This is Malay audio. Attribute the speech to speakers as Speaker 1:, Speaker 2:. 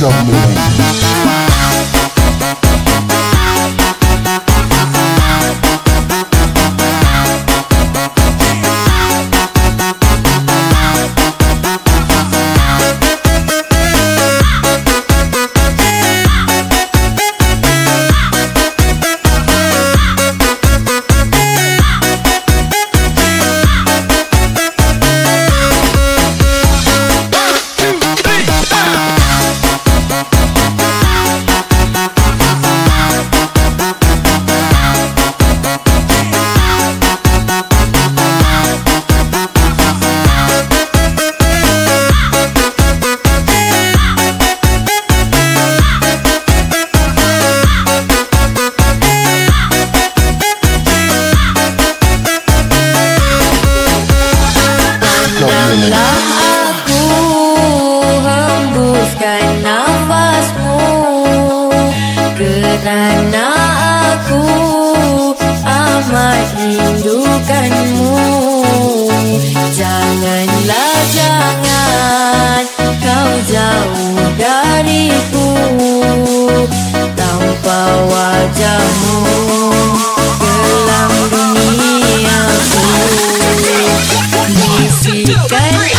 Speaker 1: stuff moving. kerana aku amat rindukanmu. Janganlah, jangan kau jauh dariku. Tanpa wajahmu dalam duniaku Bisikan